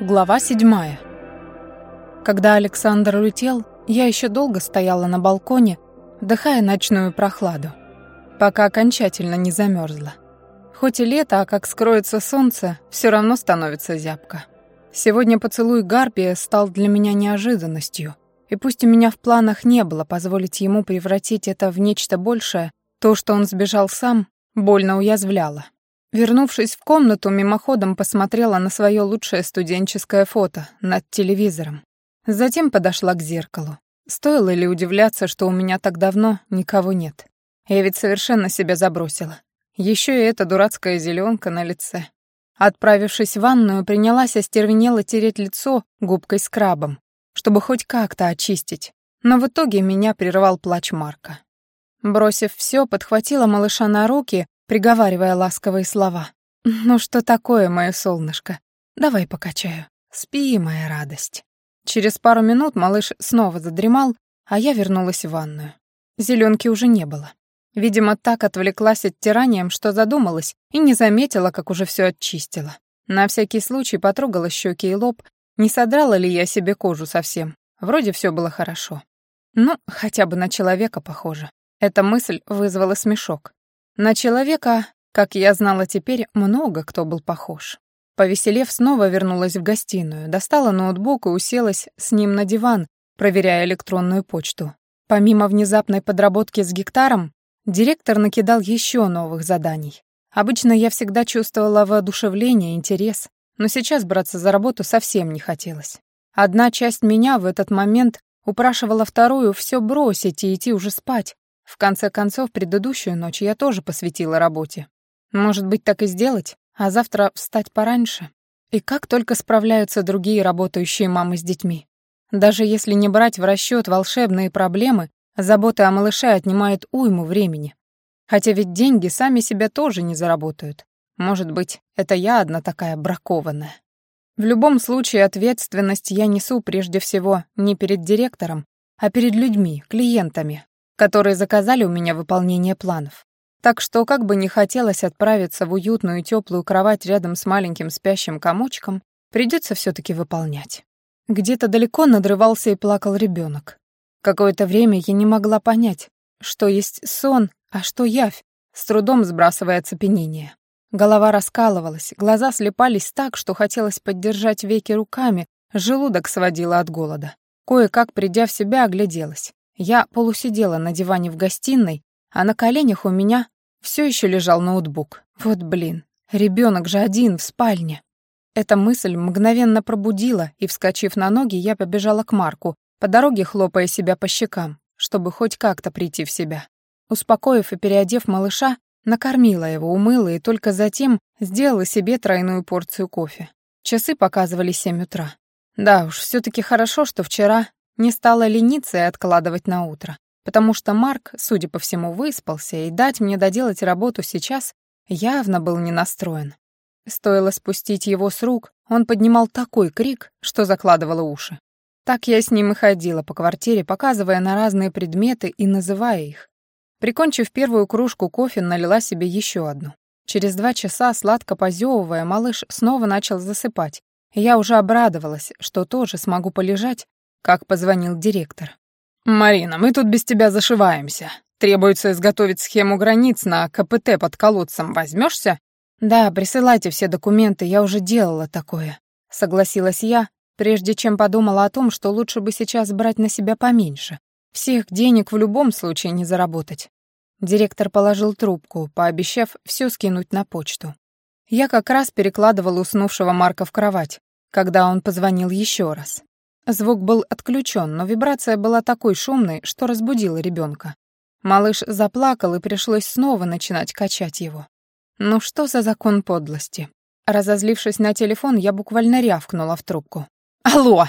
Глава седьмая. Когда Александр улетел, я еще долго стояла на балконе, вдыхая ночную прохладу, пока окончательно не замерзла. Хоть и лето, а как скроется солнце, все равно становится зябко. Сегодня поцелуй Гарпия стал для меня неожиданностью, и пусть у меня в планах не было позволить ему превратить это в нечто большее, то, что он сбежал сам, больно уязвляло. Вернувшись в комнату, мимоходом посмотрела на свое лучшее студенческое фото над телевизором. Затем подошла к зеркалу. Стоило ли удивляться, что у меня так давно никого нет? Я ведь совершенно себя забросила. Еще и эта дурацкая зеленка на лице. Отправившись в ванную, принялась остервенело тереть лицо губкой с крабом, чтобы хоть как-то очистить. Но в итоге меня прервал плач Марка. Бросив все, подхватила малыша на руки приговаривая ласковые слова. «Ну что такое, мое солнышко? Давай покачаю. Спи, моя радость». Через пару минут малыш снова задремал, а я вернулась в ванную. Зеленки уже не было. Видимо, так отвлеклась оттиранием, что задумалась и не заметила, как уже все очистила. На всякий случай потрогала щеки и лоб, не содрала ли я себе кожу совсем. Вроде все было хорошо. Ну, хотя бы на человека похоже. Эта мысль вызвала смешок. На человека, как я знала теперь, много кто был похож. Повеселев, снова вернулась в гостиную, достала ноутбук и уселась с ним на диван, проверяя электронную почту. Помимо внезапной подработки с гектаром, директор накидал еще новых заданий. Обычно я всегда чувствовала воодушевление, интерес, но сейчас браться за работу совсем не хотелось. Одна часть меня в этот момент упрашивала вторую все бросить и идти уже спать, в конце концов, предыдущую ночь я тоже посвятила работе. Может быть, так и сделать, а завтра встать пораньше? И как только справляются другие работающие мамы с детьми? Даже если не брать в расчет волшебные проблемы, забота о малыше отнимает уйму времени. Хотя ведь деньги сами себя тоже не заработают. Может быть, это я одна такая бракованная. В любом случае ответственность я несу прежде всего не перед директором, а перед людьми, клиентами, которые заказали у меня выполнение планов. Так что, как бы не хотелось отправиться в уютную теплую кровать рядом с маленьким спящим комочком, придется все таки выполнять. Где-то далеко надрывался и плакал ребенок. Какое-то время я не могла понять, что есть сон, а что явь, с трудом сбрасывая оцепенение. Голова раскалывалась, глаза слепались так, что хотелось поддержать веки руками, желудок сводило от голода. Кое-как, придя в себя, огляделась. Я полусидела на диване в гостиной, а на коленях у меня все еще лежал ноутбук. Вот блин, ребенок же один в спальне. Эта мысль мгновенно пробудила, и, вскочив на ноги, я побежала к Марку, по дороге хлопая себя по щекам, чтобы хоть как-то прийти в себя. Успокоив и переодев малыша, накормила его, умыла и только затем сделала себе тройную порцию кофе. Часы показывали семь утра. Да уж, все таки хорошо, что вчера не стала лениться и откладывать на утро, потому что Марк, судя по всему, выспался, и дать мне доделать работу сейчас явно был не настроен. Стоило спустить его с рук, он поднимал такой крик, что закладывало уши. Так я с ним и ходила по квартире, показывая на разные предметы и называя их. Прикончив первую кружку кофе, налила себе еще одну. Через два часа, сладко позевывая, малыш снова начал засыпать. Я уже обрадовалась, что тоже смогу полежать, как позвонил директор. «Марина, мы тут без тебя зашиваемся. Требуется изготовить схему границ на КПТ под колодцем. Возьмешься? «Да, присылайте все документы, я уже делала такое», — согласилась я, прежде чем подумала о том, что лучше бы сейчас брать на себя поменьше. Всех денег в любом случае не заработать. Директор положил трубку, пообещав все скинуть на почту. Я как раз перекладывала уснувшего Марка в кровать, когда он позвонил еще раз. Звук был отключен, но вибрация была такой шумной, что разбудила ребенка. Малыш заплакал, и пришлось снова начинать качать его. Ну что за закон подлости? Разозлившись на телефон, я буквально рявкнула в трубку. «Алло!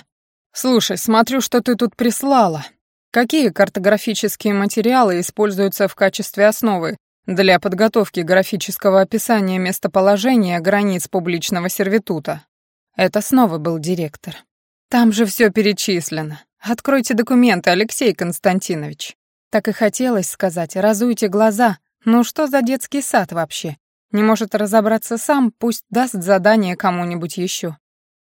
Слушай, смотрю, что ты тут прислала. Какие картографические материалы используются в качестве основы для подготовки графического описания местоположения границ публичного сервитута?» Это снова был директор. Там же все перечислено. Откройте документы, Алексей Константинович. Так и хотелось сказать, разуйте глаза. Ну что за детский сад вообще? Не может разобраться сам, пусть даст задание кому-нибудь еще.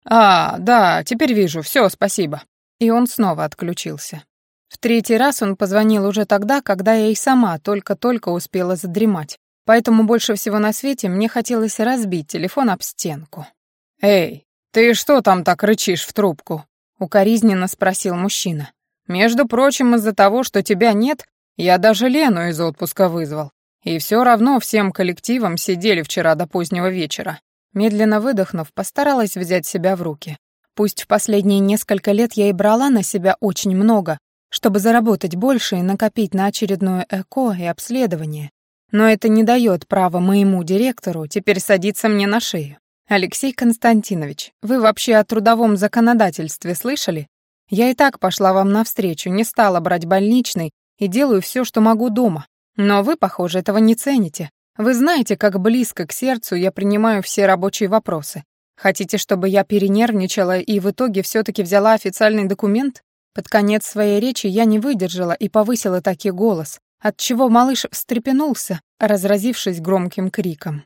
«А, да, теперь вижу, все, спасибо». И он снова отключился. В третий раз он позвонил уже тогда, когда я и сама только-только успела задремать. Поэтому больше всего на свете мне хотелось разбить телефон об стенку. «Эй, ты что там так рычишь в трубку?» — укоризненно спросил мужчина. «Между прочим, из-за того, что тебя нет, я даже Лену из отпуска вызвал. И все равно всем коллективом сидели вчера до позднего вечера. Медленно выдохнув, постаралась взять себя в руки. Пусть в последние несколько лет я и брала на себя очень много, чтобы заработать больше и накопить на очередное ЭКО и обследование. Но это не дает права моему директору теперь садиться мне на шею. Алексей Константинович, вы вообще о трудовом законодательстве слышали? Я и так пошла вам навстречу, не стала брать больничный и делаю все, что могу дома. Но вы, похоже, этого не цените. Вы знаете, как близко к сердцу я принимаю все рабочие вопросы. Хотите, чтобы я перенервничала и в итоге все таки взяла официальный документ? Под конец своей речи я не выдержала и повысила таки голос, отчего малыш встрепенулся, разразившись громким криком.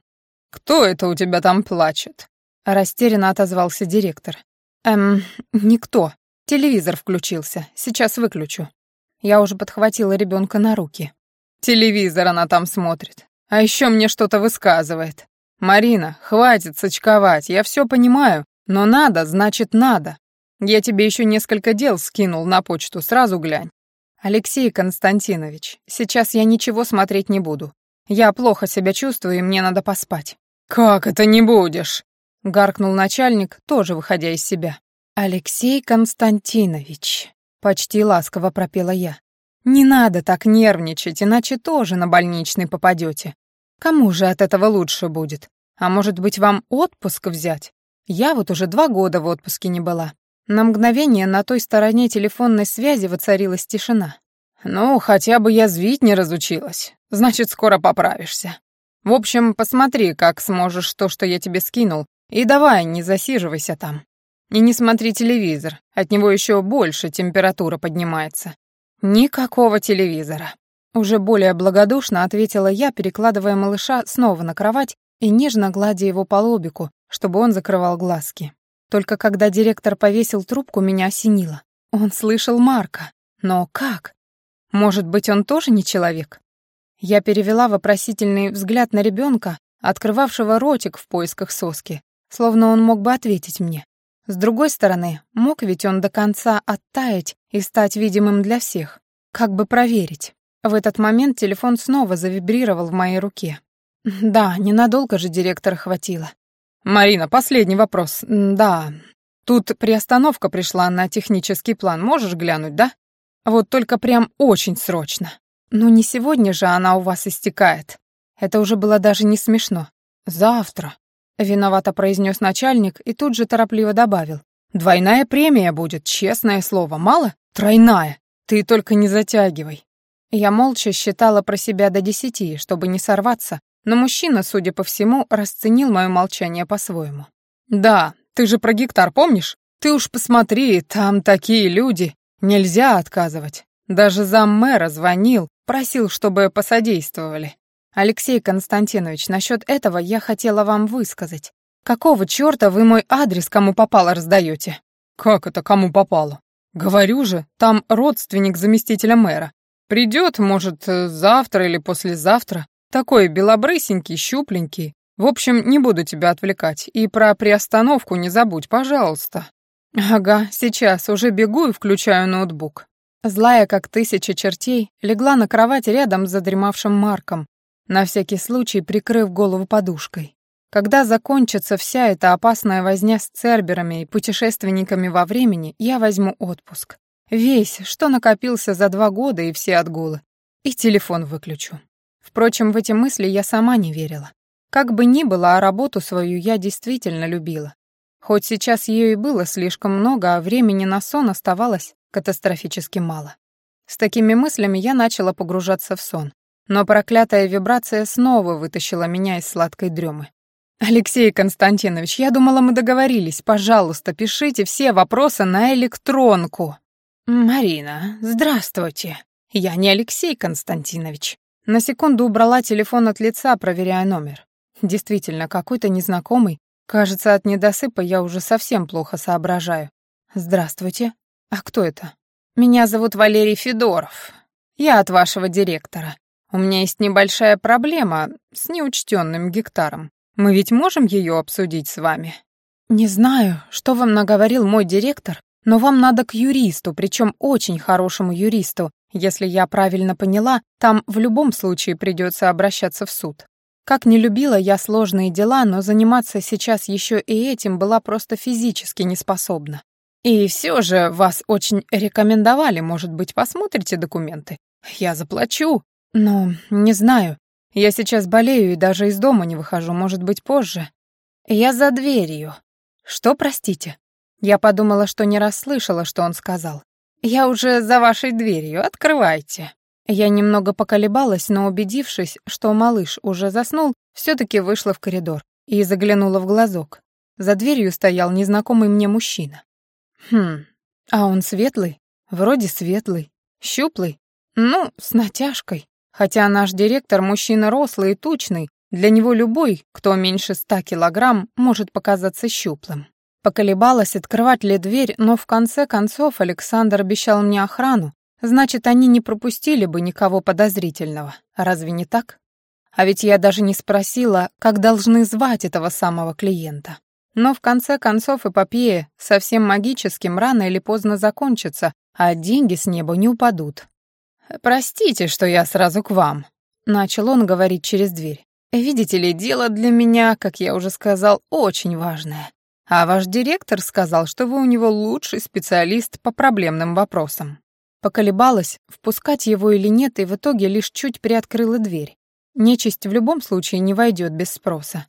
«Кто это у тебя там плачет?» Растерянно отозвался директор. «Эм, никто. Телевизор включился. Сейчас выключу». Я уже подхватила ребенка на руки. «Телевизор она там смотрит. А еще мне что-то высказывает. Марина, хватит сочковать, я все понимаю, но надо, значит надо. Я тебе еще несколько дел скинул на почту, сразу глянь. Алексей Константинович, сейчас я ничего смотреть не буду. Я плохо себя чувствую, и мне надо поспать. Как это не будешь? гаркнул начальник, тоже выходя из себя. Алексей Константинович, почти ласково пропела я. Не надо так нервничать, иначе тоже на больничный попадете. Кому же от этого лучше будет? А может быть, вам отпуск взять? Я вот уже два года в отпуске не была. На мгновение на той стороне телефонной связи воцарилась тишина. «Ну, хотя бы я звить не разучилась. Значит, скоро поправишься. В общем, посмотри, как сможешь то, что я тебе скинул, и давай, не засиживайся там. И не смотри телевизор, от него еще больше температура поднимается. «Никакого телевизора». Уже более благодушно ответила я, перекладывая малыша снова на кровать и нежно гладя его по лобику, чтобы он закрывал глазки. Только когда директор повесил трубку, меня осенило. Он слышал Марка. Но как? Может быть, он тоже не человек? Я перевела вопросительный взгляд на ребенка, открывавшего ротик в поисках соски, словно он мог бы ответить мне. С другой стороны, мог ведь он до конца оттаять и стать видимым для всех. Как бы проверить? В этот момент телефон снова завибрировал в моей руке. Да, ненадолго же директора хватило. «Марина, последний вопрос. Да, тут приостановка пришла на технический план. Можешь глянуть, да? Вот только прям очень срочно. Ну не сегодня же она у вас истекает. Это уже было даже не смешно. Завтра. Виновато произнес начальник и тут же торопливо добавил. «Двойная премия будет, честное слово. Мало? Тройная. Ты только не затягивай». Я молча считала про себя до десяти, чтобы не сорваться, но мужчина, судя по всему, расценил мое молчание по-своему. «Да, ты же про гектар помнишь? Ты уж посмотри, там такие люди. Нельзя отказывать. Даже заммэра звонил, просил, чтобы посодействовали. «Алексей Константинович, насчет этого я хотела вам высказать. Какого чёрта вы мой адрес кому попало раздаете?» «Как это кому попало?» «Говорю же, там родственник заместителя мэра. Придёт, может, завтра или послезавтра. Такой белобрысенький, щупленький. В общем, не буду тебя отвлекать. И про приостановку не забудь, пожалуйста». «Ага, сейчас, уже бегу и включаю ноутбук». Злая, как тысяча чертей, легла на кровать рядом с задремавшим Марком, на всякий случай прикрыв голову подушкой. Когда закончится вся эта опасная возня с церберами и путешественниками во времени, я возьму отпуск. Весь, что накопился за два года и все отгулы. И телефон выключу. Впрочем, в эти мысли я сама не верила. Как бы ни было, а работу свою я действительно любила. Хоть сейчас ее и было слишком много, а времени на сон оставалось катастрофически мало. С такими мыслями я начала погружаться в сон. Но проклятая вибрация снова вытащила меня из сладкой дремы. «Алексей Константинович, я думала, мы договорились. Пожалуйста, пишите все вопросы на электронку». «Марина, здравствуйте. Я не Алексей Константинович». На секунду убрала телефон от лица, проверяя номер. Действительно, какой-то незнакомый, Кажется, от недосыпа я уже совсем плохо соображаю. Здравствуйте. А кто это? Меня зовут Валерий Федоров. Я от вашего директора. У меня есть небольшая проблема с неучтенным гектаром. Мы ведь можем ее обсудить с вами? Не знаю, что вам наговорил мой директор, но вам надо к юристу, причем очень хорошему юристу. Если я правильно поняла, там в любом случае придется обращаться в суд. Как не любила я сложные дела, но заниматься сейчас еще и этим была просто физически неспособна. И все же вас очень рекомендовали, может быть, посмотрите документы. Я заплачу. Но не знаю. Я сейчас болею и даже из дома не выхожу, может быть, позже. Я за дверью. Что, простите? Я подумала, что не расслышала, что он сказал. «Я уже за вашей дверью, открывайте». Я немного поколебалась, но убедившись, что малыш уже заснул, все-таки вышла в коридор и заглянула в глазок. За дверью стоял незнакомый мне мужчина. Хм, а он светлый? Вроде светлый. Щуплый? Ну, с натяжкой. Хотя наш директор мужчина рослый и тучный, для него любой, кто меньше ста килограмм, может показаться щуплым. Поколебалась, открывать ли дверь, но в конце концов Александр обещал мне охрану, значит, они не пропустили бы никого подозрительного. Разве не так? А ведь я даже не спросила, как должны звать этого самого клиента. Но в конце концов эпопея совсем магическим рано или поздно закончится, а деньги с неба не упадут. «Простите, что я сразу к вам», — начал он говорить через дверь. «Видите ли, дело для меня, как я уже сказал, очень важное. А ваш директор сказал, что вы у него лучший специалист по проблемным вопросам. Поколебалась, впускать его или нет, и в итоге лишь чуть приоткрыла дверь. Нечисть в любом случае не войдет без спроса.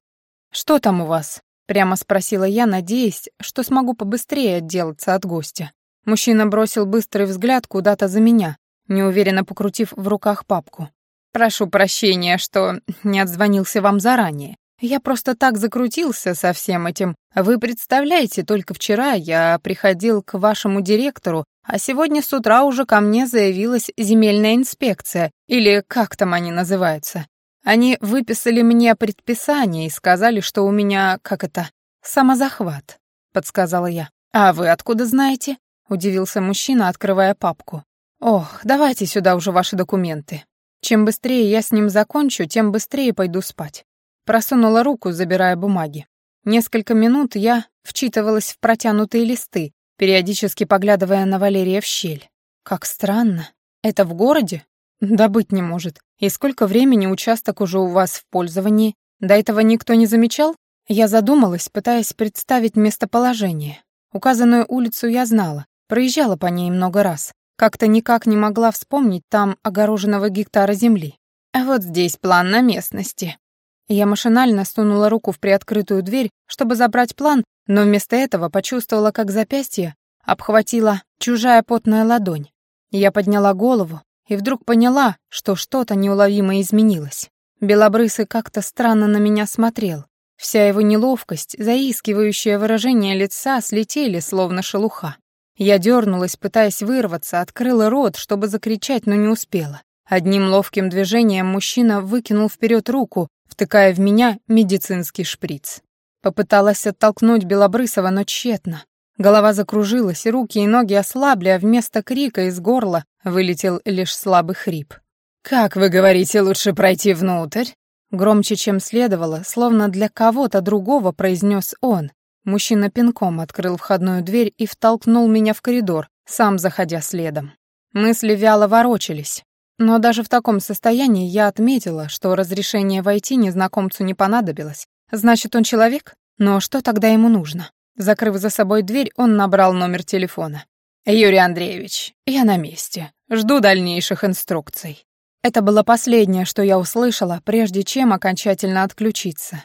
«Что там у вас?» — прямо спросила я, надеясь, что смогу побыстрее отделаться от гостя. Мужчина бросил быстрый взгляд куда-то за меня, неуверенно покрутив в руках папку. «Прошу прощения, что не отзвонился вам заранее. Я просто так закрутился со всем этим. Вы представляете, только вчера я приходил к вашему директору, а сегодня с утра уже ко мне заявилась земельная инспекция, или как там они называются. Они выписали мне предписание и сказали, что у меня, как это, самозахват, подсказала я. А вы откуда знаете? удивился мужчина, открывая папку. Ох, давайте сюда уже ваши документы. Чем быстрее я с ним закончу, тем быстрее пойду спать. Просунула руку, забирая бумаги. Несколько минут я вчитывалась в протянутые листы, периодически поглядывая на Валерия в щель. Как странно. Это в городе? Да быть не может. И сколько времени участок уже у вас в пользовании? До этого никто не замечал? Я задумалась, пытаясь представить местоположение. Указанную улицу я знала, проезжала по ней много раз. Как-то никак не могла вспомнить там огороженного гектара земли. А вот здесь план на местности. Я машинально сунула руку в приоткрытую дверь, чтобы забрать план, но вместо этого почувствовала, как запястье обхватила чужая потная ладонь. Я подняла голову и вдруг поняла, что что-то неуловимо изменилось. Белобрысый как-то странно на меня смотрел. Вся его неловкость, заискивающее выражение лица слетели, словно шелуха. Я дернулась, пытаясь вырваться, открыла рот, чтобы закричать, но не успела. Одним ловким движением мужчина выкинул вперед руку, втыкая в меня медицинский шприц. Попыталась оттолкнуть Белобрысова, но тщетно. Голова закружилась, руки и ноги ослабли, а вместо крика из горла вылетел лишь слабый хрип. «Как вы говорите, лучше пройти внутрь?» Громче, чем следовало, словно для кого-то другого произнес он. Мужчина пинком открыл входную дверь и втолкнул меня в коридор, сам заходя следом. Мысли вяло ворочались. Но даже в таком состоянии я отметила, что разрешение войти незнакомцу не понадобилось. Значит, он человек? Но что тогда ему нужно? Закрыв за собой дверь, он набрал номер телефона. «Юрий Андреевич, я на месте. Жду дальнейших инструкций». Это было последнее, что я услышала, прежде чем окончательно отключиться.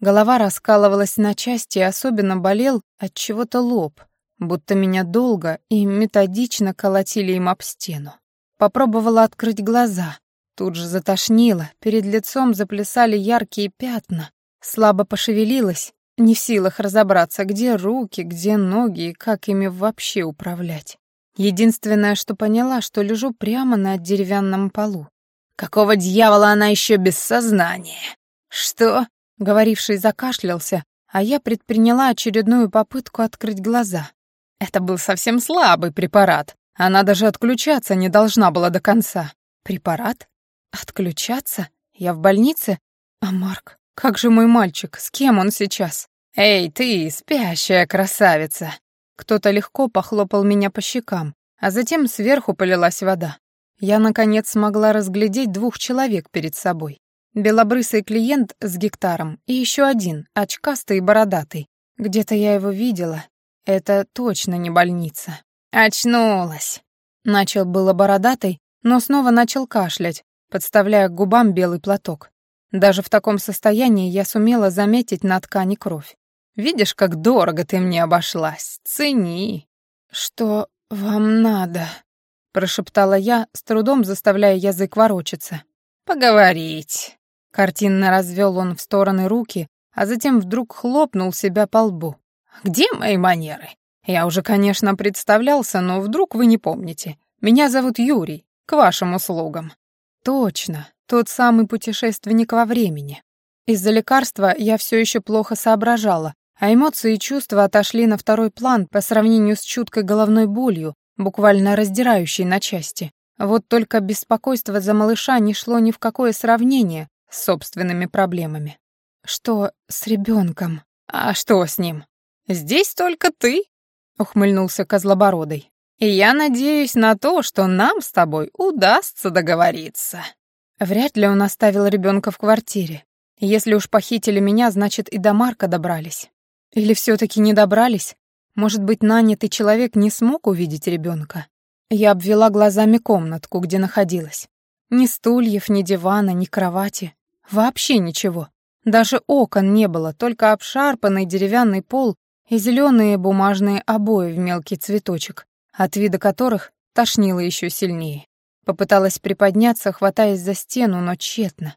Голова раскалывалась на части, и особенно болел от чего-то лоб, будто меня долго и методично колотили им об стену. Попробовала открыть глаза. Тут же затошнило, перед лицом заплясали яркие пятна. Слабо пошевелилась, не в силах разобраться, где руки, где ноги и как ими вообще управлять. Единственное, что поняла, что лежу прямо на деревянном полу. «Какого дьявола она еще без сознания?» «Что?» — говоривший закашлялся, а я предприняла очередную попытку открыть глаза. Это был совсем слабый препарат. Она даже отключаться не должна была до конца. Препарат? Отключаться? Я в больнице? А Марк? Как же мой мальчик? С кем он сейчас? Эй, ты, спящая красавица! Кто-то легко похлопал меня по щекам, а затем сверху полилась вода. Я, наконец, смогла разглядеть двух человек перед собой. Белобрысый клиент с гектаром и еще один, очкастый и бородатый. Где-то я его видела. Это точно не больница. «Очнулась!» Начал было бородатый, но снова начал кашлять, подставляя к губам белый платок. Даже в таком состоянии я сумела заметить на ткани кровь. «Видишь, как дорого ты мне обошлась? Цени!» «Что вам надо?» — прошептала я, с трудом заставляя язык ворочаться. «Поговорить!» Картинно развел он в стороны руки, а затем вдруг хлопнул себя по лбу. «Где мои манеры? Я уже, конечно, представлялся, но вдруг вы не помните. Меня зовут Юрий, к вашим услугам». «Точно, тот самый путешественник во времени. Из-за лекарства я все еще плохо соображала, а эмоции и чувства отошли на второй план по сравнению с чуткой головной болью, буквально раздирающей на части. Вот только беспокойство за малыша не шло ни в какое сравнение с собственными проблемами. «Что с ребенком? А что с ним? Здесь только ты?» — ухмыльнулся Козлобородый. «И я надеюсь на то, что нам с тобой удастся договориться». Вряд ли он оставил ребенка в квартире. Если уж похитили меня, значит, и до Марка добрались. Или все-таки не добрались? Может быть, нанятый человек не смог увидеть ребенка? Я обвела глазами комнатку, где находилась. Ни стульев, ни дивана, ни кровати. Вообще ничего. Даже окон не было, только обшарпанный деревянный пол и зеленые бумажные обои в мелкий цветочек, от вида которых тошнило еще сильнее. Попыталась приподняться, хватаясь за стену, но тщетно.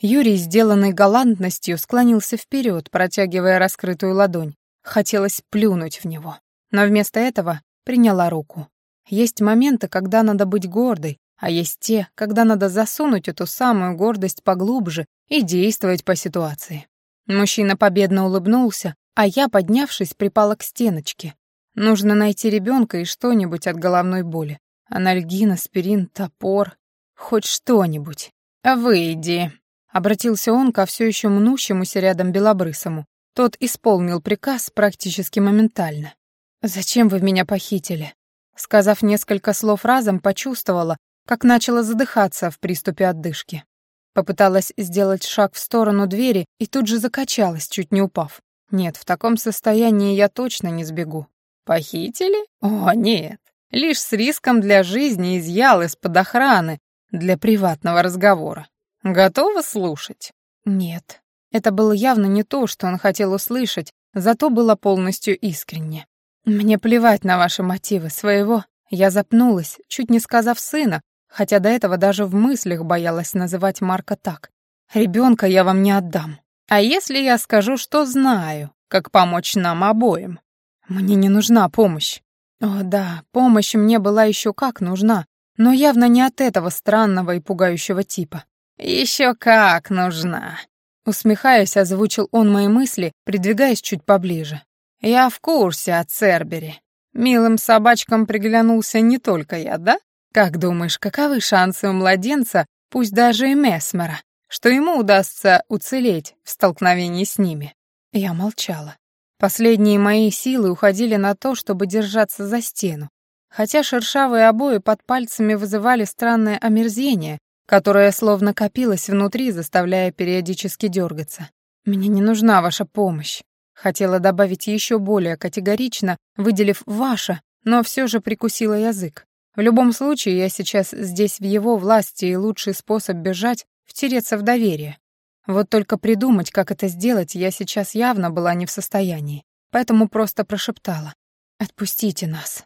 Юрий, сделанный галантностью, склонился вперед, протягивая раскрытую ладонь. Хотелось плюнуть в него. Но вместо этого приняла руку. Есть моменты, когда надо быть гордой, а есть те, когда надо засунуть эту самую гордость поглубже и действовать по ситуации. Мужчина победно улыбнулся, а я, поднявшись, припала к стеночке. Нужно найти ребенка и что-нибудь от головной боли. Анальгин, аспирин, топор, хоть что-нибудь. «Выйди», — обратился он ко все еще мнущемуся рядом белобрысому. Тот исполнил приказ практически моментально. «Зачем вы меня похитили?» Сказав несколько слов разом, почувствовала, как начала задыхаться в приступе отдышки. Попыталась сделать шаг в сторону двери и тут же закачалась, чуть не упав. Нет, в таком состоянии я точно не сбегу. Похитили? О, нет. Лишь с риском для жизни изъял из-под охраны для приватного разговора. Готова слушать? Нет. Это было явно не то, что он хотел услышать, зато было полностью искренне. Мне плевать на ваши мотивы, своего. Я запнулась, чуть не сказав сына, хотя до этого даже в мыслях боялась называть Марка так. Ребенка я вам не отдам. А если я скажу, что знаю, как помочь нам обоим? Мне не нужна помощь. О, да, помощь мне была еще как нужна, но явно не от этого странного и пугающего типа. Еще как нужна. Усмехаясь, озвучил он мои мысли, придвигаясь чуть поближе. Я в курсе о Цербере. Милым собачкам приглянулся не только я, да? Как думаешь, каковы шансы у младенца, пусть даже и Месмера, что ему удастся уцелеть в столкновении с ними? Я молчала. Последние мои силы уходили на то, чтобы держаться за стену, хотя шершавые обои под пальцами вызывали странное омерзение, которое словно копилось внутри, заставляя периодически дергаться. «Мне не нужна ваша помощь», — хотела добавить еще более категорично, выделив «ваша», но все же прикусила язык. В любом случае, я сейчас здесь в его власти, и лучший способ бежать — втереться в доверие. Вот только придумать, как это сделать, я сейчас явно была не в состоянии, поэтому просто прошептала. «Отпустите нас».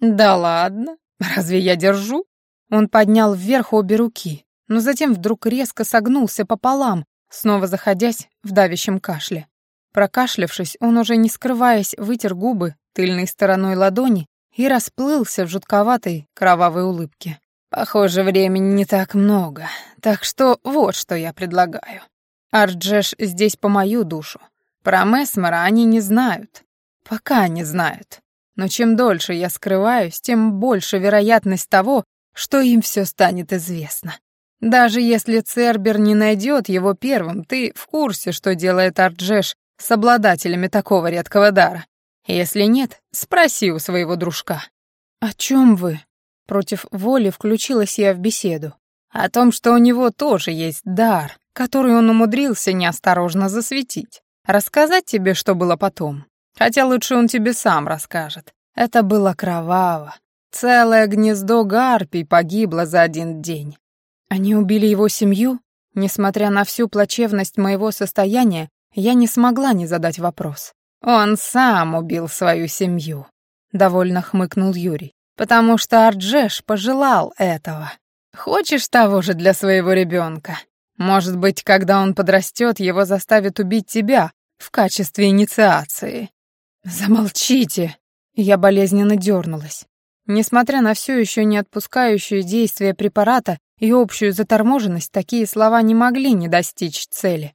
«Да ладно? Разве я держу?» Он поднял вверх обе руки, но затем вдруг резко согнулся пополам, снова заходясь в давящем кашле. Прокашлявшись, он уже не скрываясь вытер губы тыльной стороной ладони и расплылся в жутковатой кровавой улыбке. «Похоже, времени не так много, так что вот что я предлагаю. Арджеш здесь по мою душу. Про Месмера они не знают. Пока не знают. Но чем дольше я скрываюсь, тем больше вероятность того, что им все станет известно. Даже если Цербер не найдет его первым, ты в курсе, что делает Арджеш с обладателями такого редкого дара. Если нет, спроси у своего дружка. «О чем вы?» Против воли включилась я в беседу. О том, что у него тоже есть дар, который он умудрился неосторожно засветить. Рассказать тебе, что было потом? Хотя лучше он тебе сам расскажет. Это было кроваво. Целое гнездо гарпий погибло за один день. Они убили его семью? Несмотря на всю плачевность моего состояния, я не смогла не задать вопрос. Он сам убил свою семью, довольно хмыкнул Юрий. Потому что Арджеш пожелал этого. Хочешь того же для своего ребенка? Может быть, когда он подрастет, его заставят убить тебя в качестве инициации. Замолчите. Я болезненно дернулась. Несмотря на все еще не отпускающее действие препарата и общую заторможенность, такие слова не могли не достичь цели.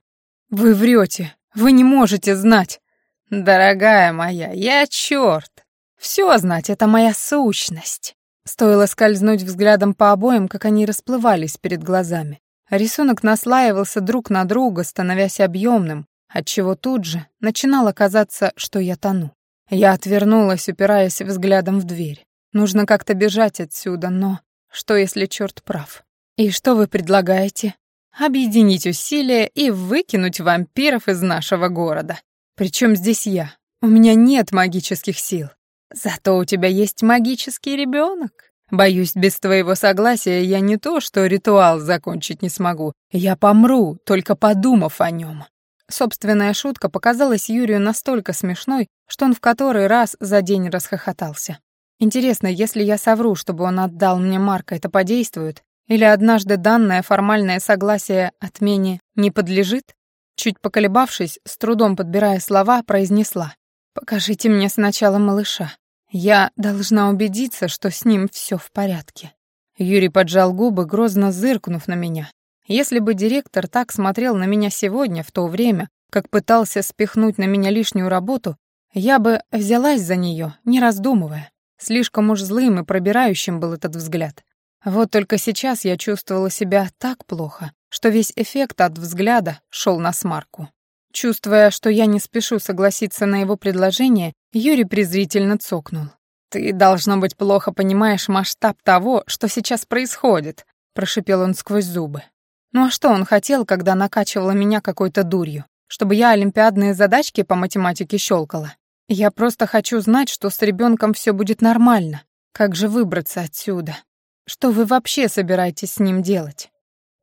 «Вы врете. Вы не можете знать». «Дорогая моя, я черт. Все знать — это моя сущность». Стоило скользнуть взглядом по обоим, как они расплывались перед глазами. Рисунок наслаивался друг на друга, становясь объемным, отчего тут же начинало казаться, что я тону. Я отвернулась, упираясь взглядом в дверь. Нужно как-то бежать отсюда, но что если черт прав? И что вы предлагаете? Объединить усилия и выкинуть вампиров из нашего города. Причем здесь я? У меня нет магических сил. Зато у тебя есть магический ребенок. Боюсь, без твоего согласия я не то, что ритуал закончить не смогу. Я помру, только подумав о нем. Собственная шутка показалась Юрию настолько смешной, что он в который раз за день расхохотался. Интересно, если я совру, чтобы он отдал мне Марка, это подействует? Или однажды данное формальное согласие отмене не подлежит? Чуть поколебавшись, с трудом подбирая слова, произнесла. «Покажите мне сначала малыша. Я должна убедиться, что с ним все в порядке». Юрий поджал губы, грозно зыркнув на меня. Если бы директор так смотрел на меня сегодня, в то время, как пытался спихнуть на меня лишнюю работу, я бы взялась за нее, не раздумывая. Слишком уж злым и пробирающим был этот взгляд. Вот только сейчас я чувствовала себя так плохо, что весь эффект от взгляда шел на смарку. Чувствуя, что я не спешу согласиться на его предложение, Юрий презрительно цокнул. «Ты, должно быть, плохо понимаешь масштаб того, что сейчас происходит», — прошипел он сквозь зубы. «Ну а что он хотел, когда накачивала меня какой-то дурью? Чтобы я олимпиадные задачки по математике щелкала? Я просто хочу знать, что с ребенком все будет нормально. Как же выбраться отсюда? Что вы вообще собираетесь с ним делать?»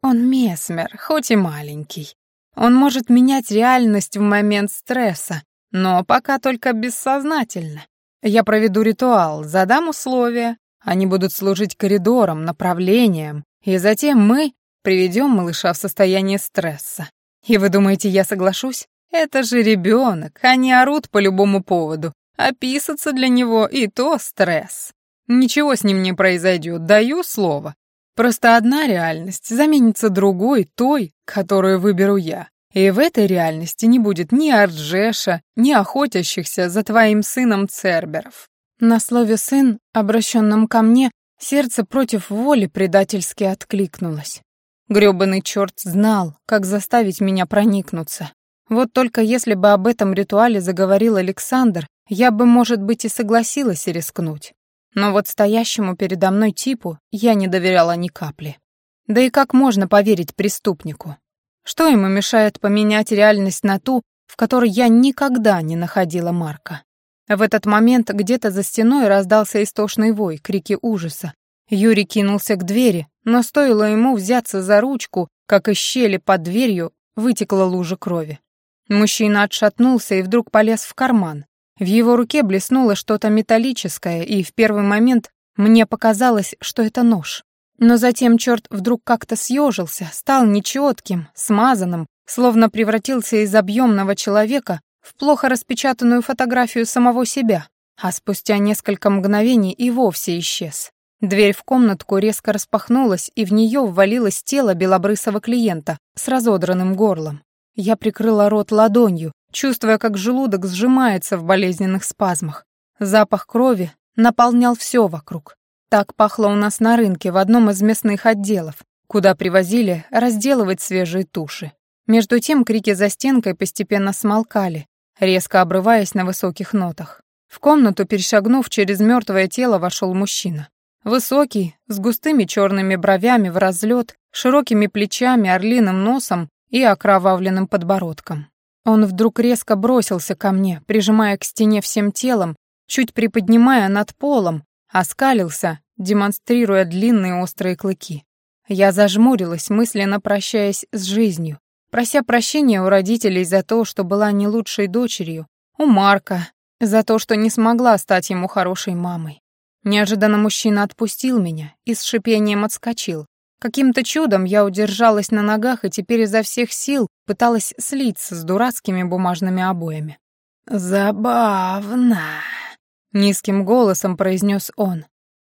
«Он месмер, хоть и маленький», он может менять реальность в момент стресса, но пока только бессознательно. Я проведу ритуал, задам условия, они будут служить коридором, направлением, и затем мы приведем малыша в состояние стресса. И вы думаете, я соглашусь? Это же ребенок, они орут по любому поводу. Описаться для него и то стресс. Ничего с ним не произойдет, даю слово. Просто одна реальность заменится другой, той, которую выберу я. И в этой реальности не будет ни Арджеша, ни охотящихся за твоим сыном Церберов. На слове «сын», обращенном ко мне, сердце против воли предательски откликнулось. Грёбаный черт знал, как заставить меня проникнуться. Вот только если бы об этом ритуале заговорил Александр, я бы, может быть, и согласилась рискнуть. Но вот стоящему передо мной типу я не доверяла ни капли. Да и как можно поверить преступнику? Что ему мешает поменять реальность на ту, в которой я никогда не находила Марка? В этот момент где-то за стеной раздался истошный вой, крики ужаса. Юрий кинулся к двери, но стоило ему взяться за ручку, как из щели под дверью вытекла лужа крови. Мужчина отшатнулся и вдруг полез в карман. В его руке блеснуло что-то металлическое, и в первый момент мне показалось, что это нож. Но затем черт вдруг как-то съежился, стал нечетким, смазанным, словно превратился из объемного человека в плохо распечатанную фотографию самого себя, а спустя несколько мгновений и вовсе исчез. Дверь в комнатку резко распахнулась, и в нее ввалилось тело белобрысого клиента с разодранным горлом. Я прикрыла рот ладонью, чувствуя, как желудок сжимается в болезненных спазмах. Запах крови наполнял все вокруг. Так пахло у нас на рынке в одном из мясных отделов, куда привозили разделывать свежие туши. Между тем крики за стенкой постепенно смолкали, резко обрываясь на высоких нотах. В комнату, перешагнув через мертвое тело, вошел мужчина. Высокий, с густыми черными бровями в разлет, широкими плечами, орлиным носом и окровавленным подбородком. Он вдруг резко бросился ко мне, прижимая к стене всем телом, чуть приподнимая над полом, оскалился, демонстрируя длинные острые клыки. Я зажмурилась, мысленно прощаясь с жизнью, прося прощения у родителей за то, что была не лучшей дочерью, у Марка, за то, что не смогла стать ему хорошей мамой. Неожиданно мужчина отпустил меня и с шипением отскочил. Каким-то чудом я удержалась на ногах и теперь изо всех сил пыталась слиться с дурацкими бумажными обоями. «Забавно», — низким голосом произнес он.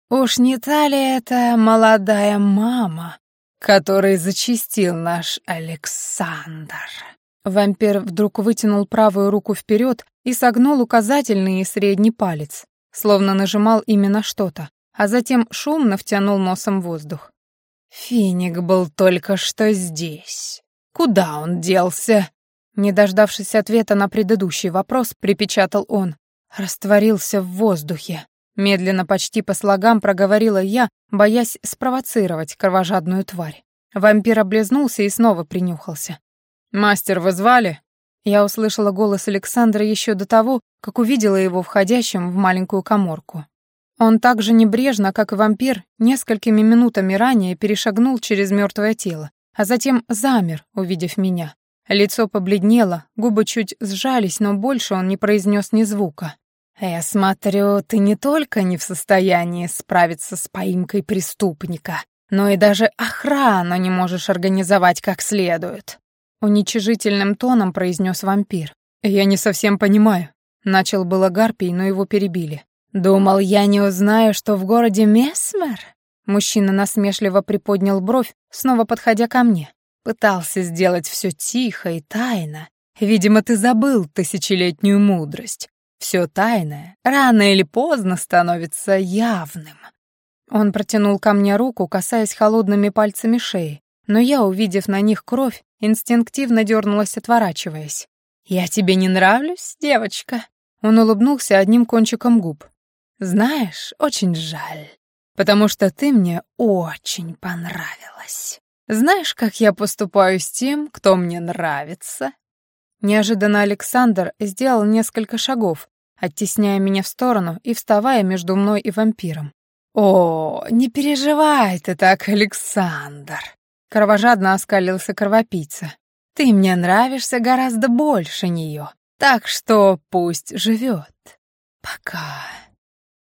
«Уж не та ли это молодая мама, которой зачистил наш Александр?» Вампир вдруг вытянул правую руку вперед и согнул указательный и средний палец, словно нажимал именно что-то, а затем шумно втянул носом воздух. «Финик был только что здесь. Куда он делся?» Не дождавшись ответа на предыдущий вопрос, припечатал он. Растворился в воздухе. Медленно, почти по слогам проговорила я, боясь спровоцировать кровожадную тварь. Вампир облизнулся и снова принюхался. «Мастер, вы звали?» Я услышала голос Александра еще до того, как увидела его входящим в маленькую коморку. Он так же небрежно, как и вампир, несколькими минутами ранее перешагнул через мертвое тело, а затем замер, увидев меня. Лицо побледнело, губы чуть сжались, но больше он не произнес ни звука. «Я смотрю, ты не только не в состоянии справиться с поимкой преступника, но и даже охрану не можешь организовать как следует. Уничижительным тоном произнес вампир. «Я не совсем понимаю». Начал было Гарпий, но его перебили. «Думал, я не узнаю, что в городе Месмер?» Мужчина насмешливо приподнял бровь, снова подходя ко мне. Пытался сделать все тихо и тайно. Видимо, ты забыл тысячелетнюю мудрость. Все тайное рано или поздно становится явным. Он протянул ко мне руку, касаясь холодными пальцами шеи, но я, увидев на них кровь, инстинктивно дернулась, отворачиваясь. «Я тебе не нравлюсь, девочка?» Он улыбнулся одним кончиком губ. «Знаешь, очень жаль, потому что ты мне очень понравилась. Знаешь, как я поступаю с тем, кто мне нравится?» Неожиданно Александр сделал несколько шагов, оттесняя меня в сторону и вставая между мной и вампиром. «О, не переживай ты так, Александр!» Кровожадно оскалился кровопийца. «Ты мне нравишься гораздо больше нее, так что пусть живет. Пока».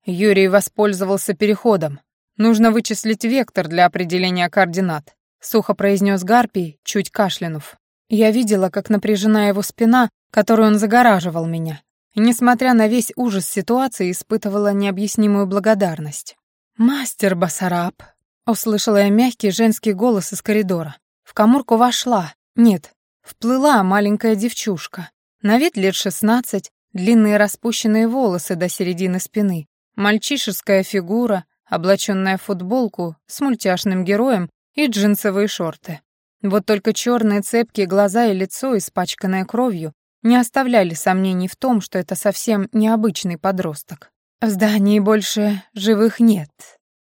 Юрий воспользовался переходом. Нужно вычислить вектор для определения координат, сухо произнес Гарпий, чуть кашлянув. Я видела, как напряжена его спина, которую он загораживал меня, и, несмотря на весь ужас ситуации, испытывала необъяснимую благодарность. «Мастер Басараб», Услышала я мягкий женский голос из коридора. В коморку вошла, нет, вплыла маленькая девчушка. На вид лет шестнадцать, длинные распущенные волосы до середины спины, мальчишеская фигура, облаченная в футболку с мультяшным героем и джинсовые шорты. Вот только черные цепкие глаза и лицо, испачканное кровью, не оставляли сомнений в том, что это совсем необычный подросток. В здании больше живых нет,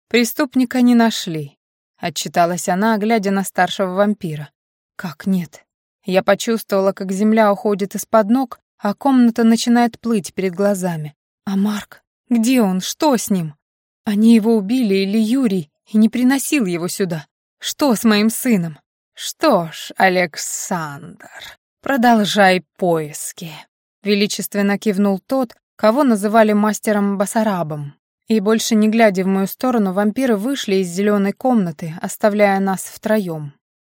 «Преступника не нашли», — отчиталась она, глядя на старшего вампира. «Как нет?» Я почувствовала, как земля уходит из-под ног, а комната начинает плыть перед глазами. «А Марк? Где он? Что с ним? Они его убили или Юрий и не приносил его сюда? Что с моим сыном?» «Что ж, Александр, продолжай поиски», — величественно кивнул тот, кого называли мастером Басарабом. И больше не глядя в мою сторону, вампиры вышли из зеленой комнаты, оставляя нас втроем.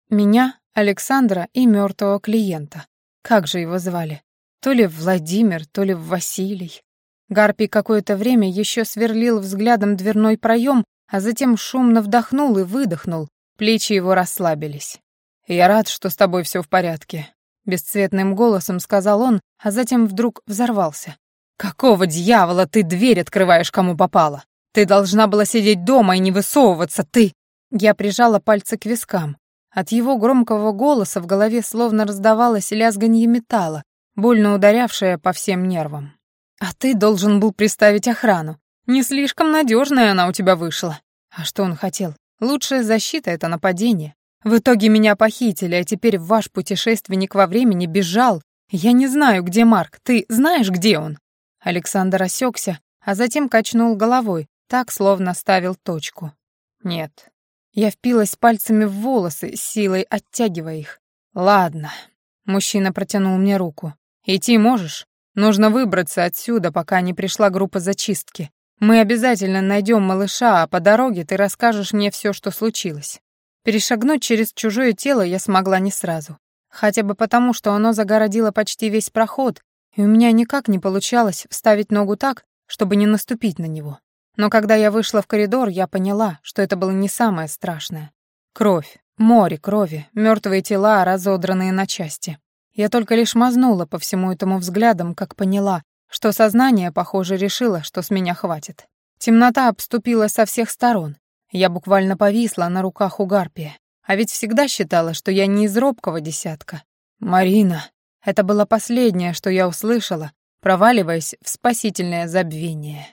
Меня, Александра и мертвого клиента. Как же его звали? То ли Владимир, то ли Василий. Гарпий какое-то время еще сверлил взглядом дверной проем, а затем шумно вдохнул и выдохнул. Плечи его расслабились. «Я рад, что с тобой все в порядке», бесцветным голосом сказал он, а затем вдруг взорвался. «Какого дьявола ты дверь открываешь, кому попало? Ты должна была сидеть дома и не высовываться, ты...» Я прижала пальцы к вискам. От его громкого голоса в голове словно раздавалось лязганье металла, больно ударявшее по всем нервам. «А ты должен был приставить охрану. Не слишком надежная она у тебя вышла. А что он хотел? Лучшая защита — это нападение. В итоге меня похитили, а теперь ваш путешественник во времени бежал. Я не знаю, где Марк. Ты знаешь, где он?» Александр осекся, а затем качнул головой, так, словно ставил точку. «Нет». Я впилась пальцами в волосы, силой оттягивая их. «Ладно». Мужчина протянул мне руку. «Идти можешь? Нужно выбраться отсюда, пока не пришла группа зачистки. Мы обязательно найдем малыша, а по дороге ты расскажешь мне все, что случилось». Перешагнуть через чужое тело я смогла не сразу. Хотя бы потому, что оно загородило почти весь проход, и у меня никак не получалось вставить ногу так, чтобы не наступить на него. Но когда я вышла в коридор, я поняла, что это было не самое страшное. Кровь, море крови, мертвые тела, разодранные на части. Я только лишь мазнула по всему этому взглядом, как поняла, что сознание, похоже, решило, что с меня хватит. Темнота обступила со всех сторон. Я буквально повисла на руках у Гарпия. А ведь всегда считала, что я не из робкого десятка. «Марина!» Это было последнее, что я услышала, проваливаясь в спасительное забвение.